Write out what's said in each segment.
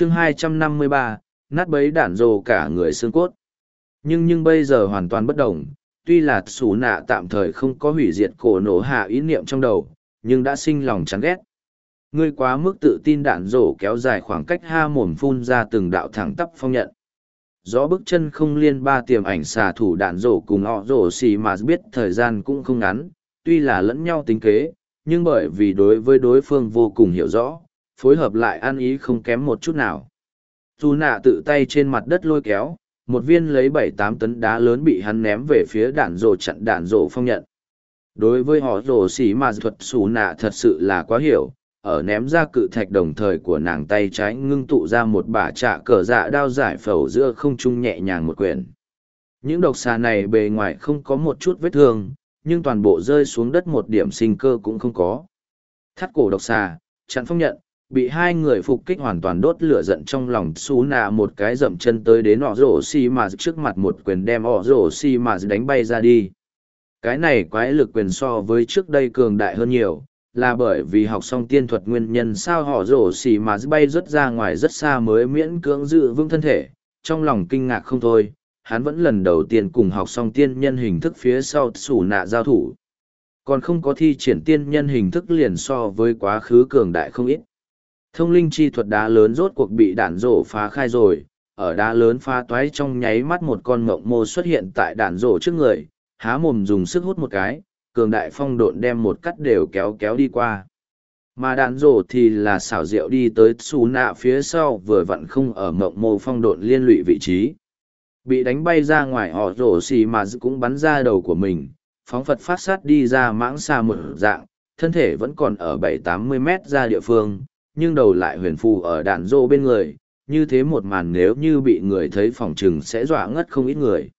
chương 253, nát bấy đạn rồ cả người xương cốt. Nhưng nhưng bây giờ hoàn toàn bất đồng, tuy là xù nạ tạm thời không có hủy diệt cổ nổ hạ ý niệm trong đầu, nhưng đã sinh lòng chán ghét. Ngươi quá mức tự tin đạn rổ kéo dài khoảng cách ha mồm phun ra từng đạo thẳng tắp phong nhận. Gió bước chân không liên ba tiềm ảnh xà thủ đạn rổ cùng họ rổ xì mà biết thời gian cũng không ngắn, tuy là lẫn nhau tính kế, nhưng bởi vì đối với đối phương vô cùng hiểu rõ, phối hợp lại ăn ý không kém một chút nào. Dù nạ tự tay trên mặt đất lôi kéo, một viên lấy bảy tám tấn đá lớn bị hắn ném về phía đạn rổ chặn đạn rổ phong nhận. Đối với họ rổ xỉ mà thuật xù nạ thật sự là quá hiểu, ở ném ra cự thạch đồng thời của nàng tay trái ngưng tụ ra một bả trạ cờ dạ đao giải phẩu giữa không trung nhẹ nhàng một quyển. Những độc xà này bề ngoài không có một chút vết thương, nhưng toàn bộ rơi xuống đất một điểm sinh cơ cũng không có. Thắt cổ độc xà, chặn phong nhận, bị hai người phục kích hoàn toàn đốt lửa giận trong lòng xú nạ một cái dậm chân tới đến họ rổ xi mà trước mặt một quyền đem họ rổ xi mà đánh bay ra đi. Cái này quái lực quyền so với trước đây cường đại hơn nhiều, là bởi vì học xong tiên thuật nguyên nhân sao họ rổ xì mà bay rớt ra ngoài rất xa mới miễn cưỡng dự vững thân thể, trong lòng kinh ngạc không thôi, hắn vẫn lần đầu tiên cùng học xong tiên nhân hình thức phía sau xù nạ giao thủ. Còn không có thi triển tiên nhân hình thức liền so với quá khứ cường đại không ít thông linh chi thuật đá lớn rốt cuộc bị đạn rổ phá khai rồi. Ở đá lớn phá toái trong nháy mắt một con mộng mô xuất hiện tại đạn rổ trước người, há mồm dùng sức hút một cái, cường đại phong độn đem một cắt đều kéo kéo đi qua. Mà đạn rổ thì là xảo diệu đi tới xù nạ phía sau vừa vặn không ở mộng mô phong độn liên lụy vị trí. Bị đánh bay ra ngoài họ rổ xì mà cũng bắn ra đầu của mình, phóng phật phát sát đi ra mãng xa một dạng, thân thể vẫn còn ở bảy tám mươi mét ra địa phương nhưng đầu lại huyền phù ở đạn rô bên người như thế một màn nếu như bị người thấy phòng trừng sẽ dọa ngất không ít người.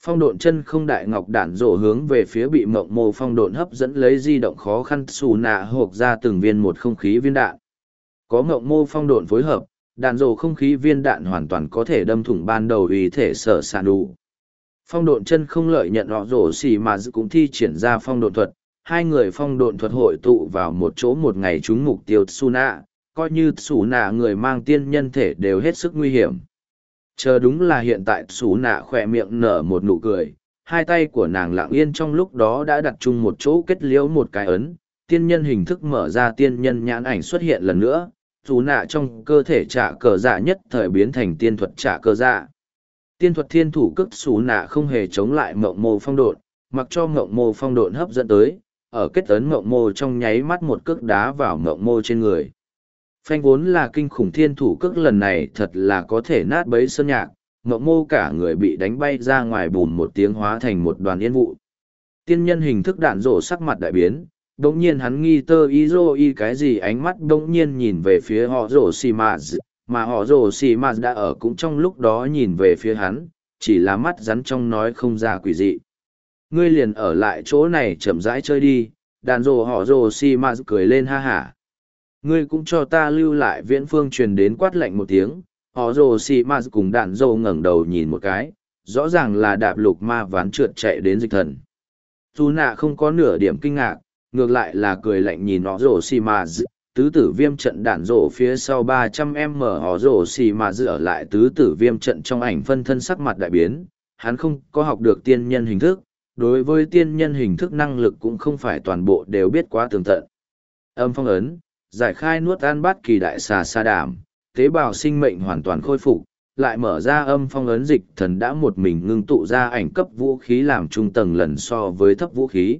Phong độn chân không đại ngọc đạn rộ hướng về phía bị mộng mô phong độn hấp dẫn lấy di động khó khăn xù nạ hộp ra từng viên một không khí viên đạn. Có mộng mô phong độn phối hợp đạn rộ không khí viên đạn hoàn toàn có thể đâm thủng ban đầu ý thể sở sàn đủ phong độn chân không lợi nhận họ rổ xì mà cũng thi triển ra phong độn thuật hai người phong độn thuật hội tụ vào một chỗ một ngày trúng mục tiêu Tsuna, coi như xù nạ người mang tiên nhân thể đều hết sức nguy hiểm. Chờ đúng là hiện tại xù nạ khỏe miệng nở một nụ cười, hai tay của nàng lặng yên trong lúc đó đã đặt chung một chỗ kết liễu một cái ấn, tiên nhân hình thức mở ra tiên nhân nhãn ảnh xuất hiện lần nữa dù nạ trong cơ thể trả cờ dạ nhất thời biến thành tiên thuật trả cờ dạ. Tiên thuật thiên thủ cước xù nạ không hề chống lại mộng mô phong độn, mặc cho mộng mô phong độn hấp dẫn tới, ở kết ấn mộng mô trong nháy mắt một cước đá vào mộng mô trên người phanh vốn là kinh khủng thiên thủ cước lần này thật là có thể nát bấy sơn nhạc, mộng mô cả người bị đánh bay ra ngoài bùn một tiếng hóa thành một đoàn yên vụ. Tiên nhân hình thức đạn rổ sắc mặt đại biến đ ỗ n g nhiên hắn nghi tơ ý rô y cái gì ánh mắt đ ỗ n g nhiên nhìn về phía họ rổ xì mạt mà họ rổ xì mạt đã ở cũng trong lúc đó nhìn về phía hắn, chỉ là mắt rắn trong nói không ra quỷ dị. Ngươi liền ở lại chỗ này chậm rãi chơi đi đàn rổ họ rổ xì mạt cười lên ha hả ngươi cũng cho ta lưu lại viễn phương truyền đến quát lạnh một tiếng họ rồ xì ma cùng đạn dâu ngẩng đầu nhìn một cái rõ ràng là đạp lục ma ván trượt chạy đến dịch thần dù nạ không có nửa điểm kinh ngạc ngược lại là cười lạnh nhìn họ rồ xì ma tứ tử viêm trận đạn rổ phía sau ba trăm em mở họ rổ xì mà dựa lại tứ tử viêm trận trong ảnh phân thân sắc mặt đại biến hắn không có học được tiên nhân hình thức đối với tiên nhân hình thức năng lực cũng không phải toàn bộ đều biết quá tường tận âm phong ấn giải khai nuốt ăn bát kỳ đại xà sa đảm, tế bào sinh mệnh hoàn toàn khôi phục, lại mở ra âm phong ấn dịch thần đã một mình ngưng tụ ra ảnh cấp vũ khí làm trung tầng lần so với thấp vũ khí.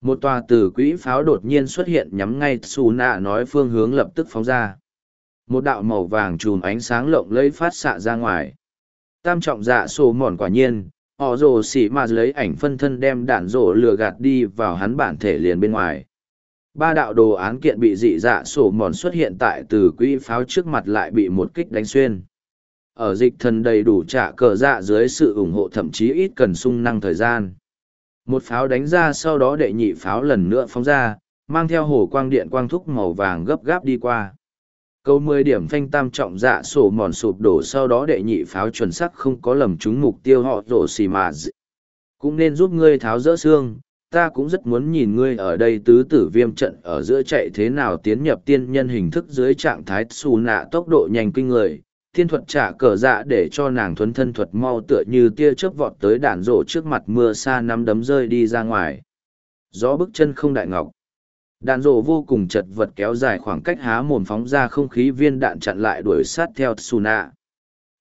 Một tòa từ quỹ pháo đột nhiên xuất hiện nhắm ngay Su Nạ nói phương hướng lập tức phóng ra. Một đạo màu vàng chùm ánh sáng lộng lẫy phát xạ ra ngoài. Tam trọng dạ sổ mòn quả nhiên, họ rồ xỉ mà lấy ảnh phân thân đem đạn rổ lừa gạt đi vào hắn bản thể liền bên ngoài ba đạo đồ án kiện bị dị dạ sổ mòn xuất hiện tại từ quỹ pháo trước mặt lại bị một kích đánh xuyên. Ở dịch thần đầy đủ trả cờ dạ dưới sự ủng hộ thậm chí ít cần sung năng thời gian. Một pháo đánh ra sau đó đệ nhị pháo lần nữa phóng ra, mang theo hồ quang điện quang thúc màu vàng gấp gáp đi qua. Câu mười điểm phanh tam trọng dạ sổ mòn sụp đổ sau đó đệ nhị pháo chuẩn sắc không có lầm trúng mục tiêu họ rổ xì mà cũng nên giúp ngươi tháo rỡ xương ta cũng rất muốn nhìn ngươi ở đây tứ tử viêm trận ở giữa chạy thế nào tiến nhập tiên nhân hình thức dưới trạng thái xù nạ tốc độ nhanh kinh người. Thiên thuật trả cờ dạ để cho nàng thuấn thân thuật mau tựa như tia chớp vọt tới đạn rổ trước mặt mưa xa nắm đấm rơi đi ra ngoài. Gió bước chân không đại ngọc. Đạn rổ vô cùng chật vật kéo dài khoảng cách há mồm phóng ra không khí viên đạn chặn lại đuổi sát theo xù nạ.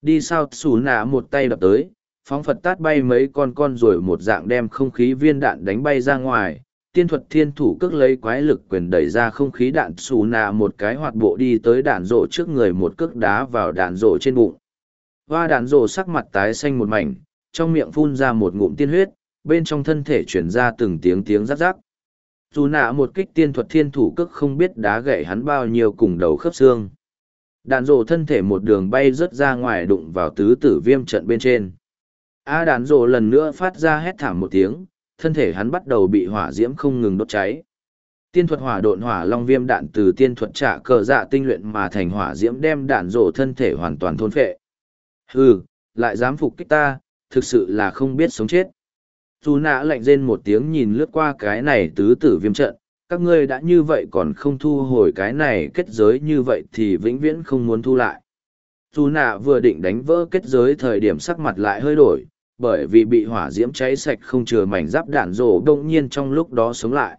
Đi sau xù nạ một tay đập tới phóng phật tát bay mấy con con rồi một dạng đem không khí viên đạn đánh bay ra ngoài. Tiên thuật thiên thủ cước lấy quái lực quyền đẩy ra không khí đạn xù nạ một cái hoạt bộ đi tới đạn rộ trước người một cước đá vào đạn rộ trên bụng. Hoa đạn rộ sắc mặt tái xanh một mảnh, trong miệng phun ra một ngụm tiên huyết, bên trong thân thể chuyển ra từng tiếng tiếng rắc rắc. Dù nạ một kích tiên thuật thiên thủ cước không biết đá gậy hắn bao nhiêu cùng đầu khớp xương. Đạn rộ thân thể một đường bay rớt ra ngoài đụng vào tứ tử viêm trận bên trên. A đàn rồ lần nữa phát ra hét thảm một tiếng, thân thể hắn bắt đầu bị hỏa diễm không ngừng đốt cháy. Tiên thuật hỏa độn hỏa long viêm đạn từ tiên thuật trả cờ dạ tinh luyện mà thành hỏa diễm đem đạn rồ thân thể hoàn toàn thôn phệ. Hừ, lại dám phục kích ta, thực sự là không biết sống chết. Dù nã lạnh rên một tiếng nhìn lướt qua cái này tứ tử viêm trận, các ngươi đã như vậy còn không thu hồi cái này kết giới như vậy thì vĩnh viễn không muốn thu lại. Dù nạ vừa định đánh vỡ kết giới thời điểm sắc mặt lại hơi đổi, bởi vì bị hỏa diễm cháy sạch không chừa mảnh giáp đạn rổ đông nhiên trong lúc đó sống lại.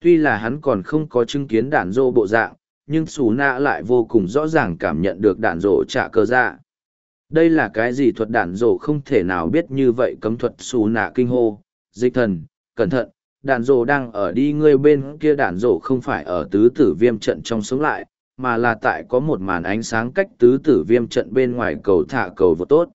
Tuy là hắn còn không có chứng kiến đạn rô bộ dạng, nhưng xù nạ lại vô cùng rõ ràng cảm nhận được đạn rổ trả cơ dạ. Đây là cái gì thuật đạn rổ không thể nào biết như vậy cấm thuật xù nạ kinh hô, dịch thần, cẩn thận, đạn rổ đang ở đi ngươi bên kia đạn rổ không phải ở tứ tử viêm trận trong sống lại, mà là tại có một màn ánh sáng cách tứ tử viêm trận bên ngoài cầu thả cầu vô tốt